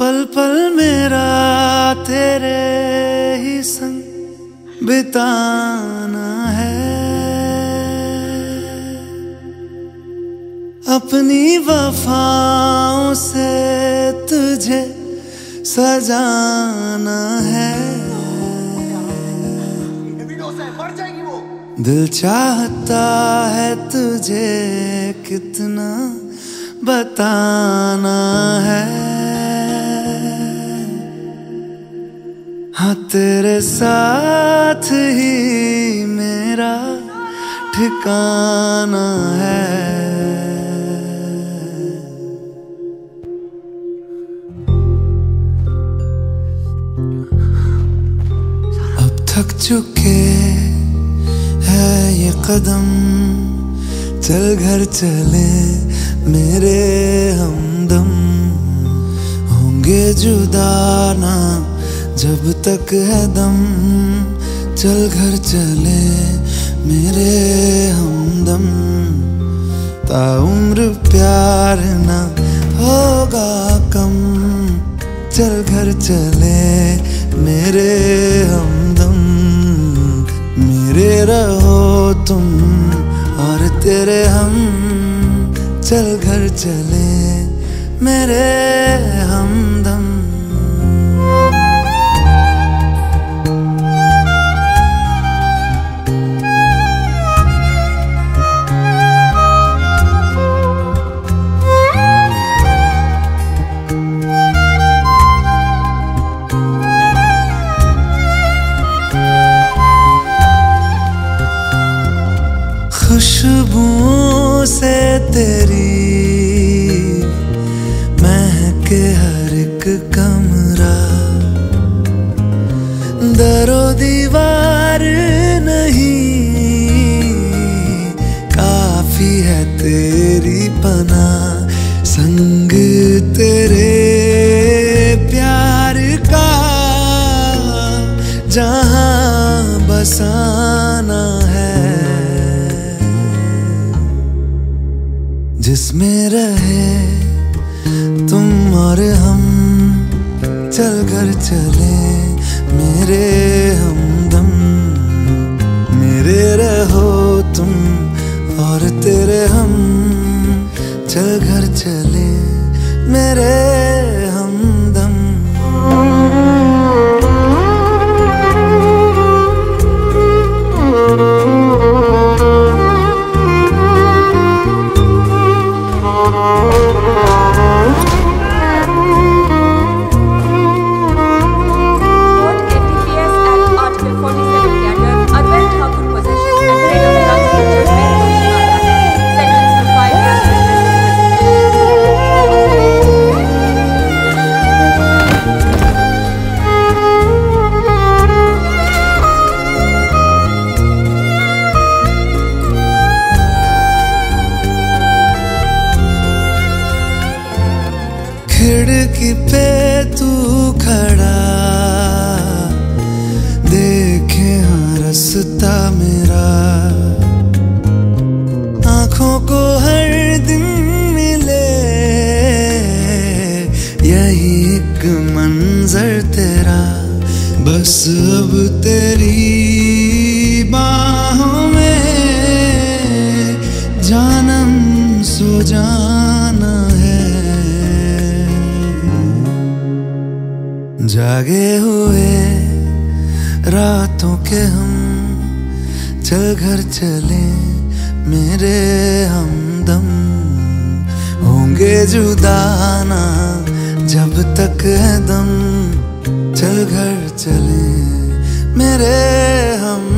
पल पल मेरा तेरे ही संग बिताना है। अपनी वफाओं से तुझे सजाना है। दिल चाहता है तुझे कितना बताना है। हाँ तेरे साथ ही मेरा ठिकाना है। अब थक चुके है ये कदम, चल घर चले मेरे हमदम। होंगे जुदा ना जब तक है दम, चल घर चले मेरे हमदम। ताउम्र प्यार ना होगा कम, चल घर चले मेरे हमदम। मेरे रहो तुम और तेरे हम, चल घर चले मेरे हमदम खुशबुओं से तेरी महके हर एक कमरा। दरो दीवार नहीं, काफ़ी है तेरी पना संग जिसमें रहे तुम और हम चल कर चले मेरे हमदम। मेरे रहो तुम और तेरे हम चल घर चले मेरे खिड़की पे तू खड़ा। देखे हाँ रास्ता मेरा। आँखों को हर दिन मिले। यही एक मंजर तेरा। बस अब तेरी बाहों में। जानम सो जाना जागे हुए रातों के हम चल घर चले मेरे हमदम होंगे जुदाना जब तक है दम चल घर चले मेरे हम